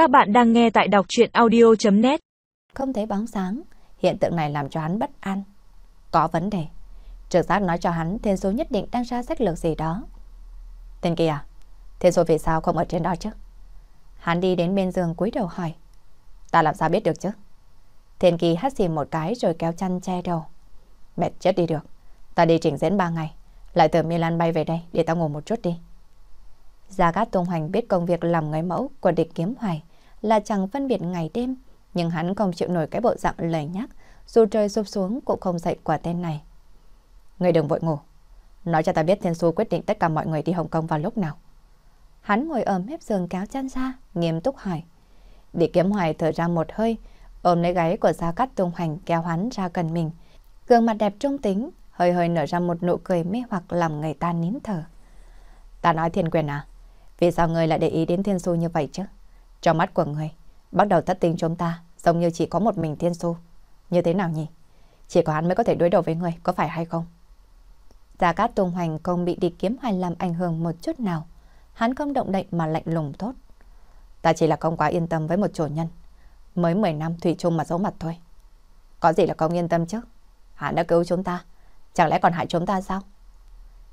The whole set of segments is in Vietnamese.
Các bạn đang nghe tại đọc chuyện audio.net Không thấy bóng sáng, hiện tượng này làm cho hắn bất an. Có vấn đề. Trực giác nói cho hắn thiên số nhất định đang ra sách lược gì đó. Tên kia à? Thiên số vì sao không ở trên đó chứ? Hắn đi đến bên giường cúi đầu hỏi. Ta làm sao biết được chứ? Thiên kỳ hắt xì một cái rồi kéo chăn che đầu. Mệt chết đi được. Ta đi chỉnh diễn ba ngày. Lại từ Milan bay về đây để tao ngủ một chút đi. Gia Cát Tung Hoành biết công việc làm người mẫu của địch kiếm hoài là chẳng phân biệt ngày đêm, nhưng hắn không chịu nổi cái bộ dạng lời nhắc, dù trời sụp xuống cũng không dậy quả tên này. Người đừng vội ngủ. Nói cho ta biết Thiên xu quyết định tất cả mọi người đi Hồng Kông vào lúc nào. Hắn ngồi ở mép giường kéo chân ra, nghiêm túc hỏi. Địa kiếm hoài thở ra một hơi, ôm lấy gáy của Gia Cát Tung Hoành kéo hắn ra gần mình. Gương mặt đẹp trung tính, hơi hơi nở ra một nụ cười mê hoặc làm người ta nín thở. Ta nói thiên quyền à, vì sao người lại để ý đến thiên su như vậy chứ? Trong mắt của người, bắt đầu thất tình chúng ta giống như chỉ có một mình thiên su. Như thế nào nhỉ? Chỉ có hắn mới có thể đối đầu với người, có phải hay không? Gia Cát Tung Hoành không bị địch kiếm hoài làm ảnh hưởng một chút nào. Hắn không động đậy mà lạnh lùng tốt. Ta chỉ là không quá yên tâm với một chủ nhân. Mới 10 năm thủy chung mà giấu mặt thôi. Có gì là không yên tâm chứ? Hắn đã cứu chúng ta. Chẳng lẽ còn hại chúng ta sao?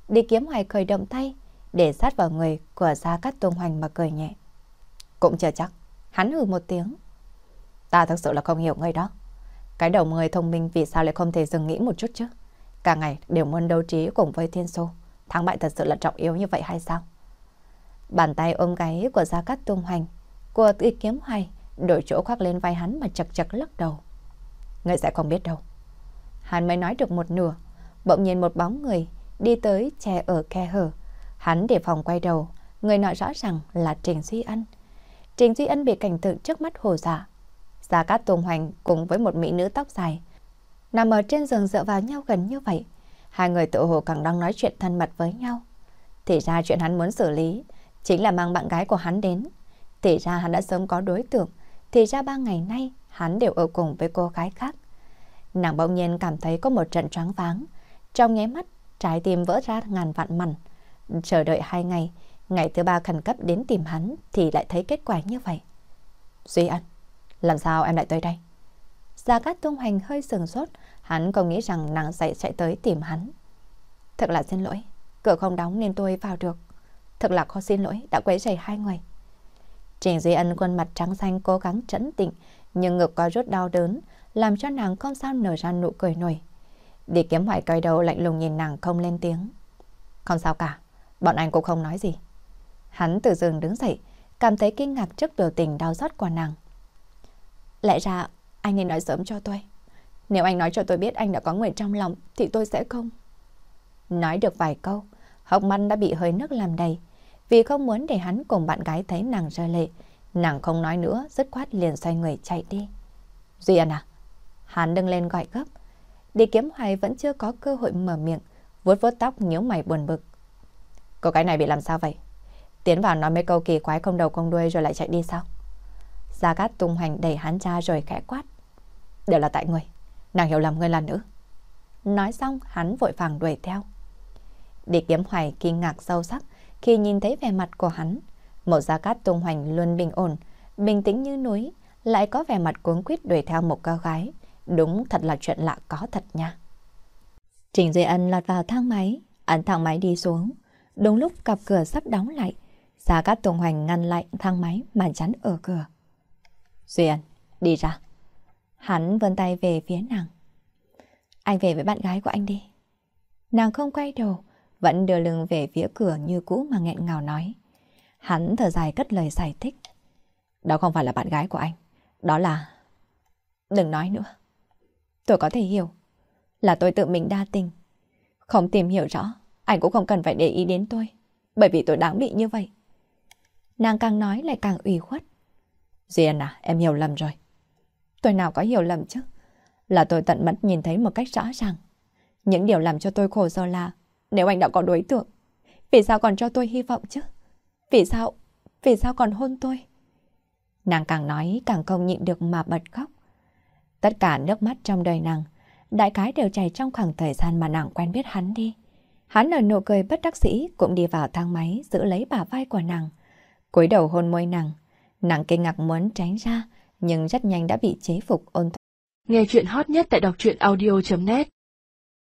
Đi kiếm hoài khởi động tay, để sát vào người của Gia Cát Tung Hoành mà cười nhẹ. Cũng chưa chắc, hắn hừ một tiếng. Ta thực sự là không hiểu người đó. Cái đầu người thông minh vì sao lại không thể dừng nghĩ một chút chứ? Cả ngày đều muốn đấu trí cùng với Thiên Xô. Thắng bại thật sự là trọng yếu như vậy hay sao? Bàn tay ôm gáy của Gia Cát Tung Hoành, của tự Kiếm Hoài, đổi chỗ khoác lên vai hắn mà chật chật lắc đầu. Người sẽ không biết đâu. Hắn mới nói được một nửa, bỗng nhiên một bóng người đi tới che ở khe hở. Hắn để phòng quay đầu, người nọ rõ ràng là Trình Duy anh Trình Duy Ân bị cảnh tượng trước mắt hồ dạ. Gia Cát Tùng Hoành cùng với một mỹ nữ tóc dài. Nằm ở trên giường dựa vào nhau gần như vậy. Hai người tự hồ càng đang nói chuyện thân mật với nhau. Thì ra chuyện hắn muốn xử lý chính là mang bạn gái của hắn đến. Thì ra hắn đã sớm có đối tượng. Thì ra ba ngày nay hắn đều ở cùng với cô gái khác. Nàng bỗng nhiên cảm thấy có một trận choáng váng. Trong nháy mắt, trái tim vỡ ra ngàn vạn mảnh. Chờ đợi hai ngày, ngày thứ ba khẩn cấp đến tìm hắn thì lại thấy kết quả như vậy. Duy Ân, làm sao em lại tới đây? Gia Cát Tung hoành hơi sừng sốt, hắn không nghĩ rằng nàng dậy chạy tới tìm hắn. Thật là xin lỗi, cửa không đóng nên tôi vào được. Thật là khó xin lỗi, đã quấy rầy hai người. Trình Duy Ân khuôn mặt trắng xanh cố gắng trấn tĩnh, nhưng ngực có rút đau đớn, làm cho nàng không sao nở ra nụ cười nổi. Đi kiếm hoài cởi đầu lạnh lùng nhìn nàng không lên tiếng. Không sao cả, bọn anh cũng không nói gì. Hắn từ giường đứng dậy, cảm thấy kinh ngạc trước biểu tình đau xót của nàng. Lẽ ra, anh nên nói sớm cho tôi. Nếu anh nói cho tôi biết anh đã có người trong lòng, thì tôi sẽ không. Nói được vài câu, Hồng Măn đã bị hơi nước làm đầy. Vì không muốn để hắn cùng bạn gái thấy nàng rơi lệ, nàng không nói nữa, dứt khoát liền xoay người chạy đi. Duy à? Hắn đứng lên gọi gấp. Đi kiếm hoài vẫn chưa có cơ hội mở miệng, vuốt vuốt tóc nhíu mày buồn bực. Cô cái này bị làm sao vậy? Tiến vào nói mấy câu kỳ quái không đầu không đuôi rồi lại chạy đi sao? Gia Cát tung hoành đẩy hắn ra rồi khẽ quát. Đều là tại người. Nàng hiểu lầm người là nữ. Nói xong hắn vội vàng đuổi theo. Địa kiếm hoài kinh ngạc sâu sắc khi nhìn thấy vẻ mặt của hắn. Một Gia Cát tung hoành luôn bình ổn, bình tĩnh như núi, lại có vẻ mặt cuống quýt đuổi theo một cô gái. Đúng thật là chuyện lạ có thật nha. Trình Duy Ân lọt vào thang máy, ấn thang máy đi xuống. Đúng lúc cặp cửa sắp đóng lại, Gia Cát Tùng Hoành ngăn lại thang máy mà chắn ở cửa. Duyên, đi ra. Hắn vươn tay về phía nàng. Anh về với bạn gái của anh đi. Nàng không quay đầu, vẫn đưa lưng về phía cửa như cũ mà nghẹn ngào nói. Hắn thở dài cất lời giải thích. Đó không phải là bạn gái của anh. Đó là... Đừng nói nữa. Tôi có thể hiểu. Là tôi tự mình đa tình. Không tìm hiểu rõ. Anh cũng không cần phải để ý đến tôi. Bởi vì tôi đáng bị như vậy. Nàng càng nói lại càng ủy khuất. Duyên à, em hiểu lầm rồi. Tôi nào có hiểu lầm chứ? Là tôi tận mắt nhìn thấy một cách rõ ràng. Những điều làm cho tôi khổ do là nếu anh đã có đối tượng, vì sao còn cho tôi hy vọng chứ? Vì sao? Vì sao còn hôn tôi? Nàng càng nói càng không nhịn được mà bật khóc. Tất cả nước mắt trong đời nàng, đại cái đều chảy trong khoảng thời gian mà nàng quen biết hắn đi. Hắn ở nụ cười bất đắc sĩ cũng đi vào thang máy giữ lấy bả vai của nàng cúi đầu hôn môi nàng. Nàng kinh ngạc muốn tránh ra, nhưng rất nhanh đã bị chế phục ôn Nghe chuyện hot nhất tại đọc truyện audio.net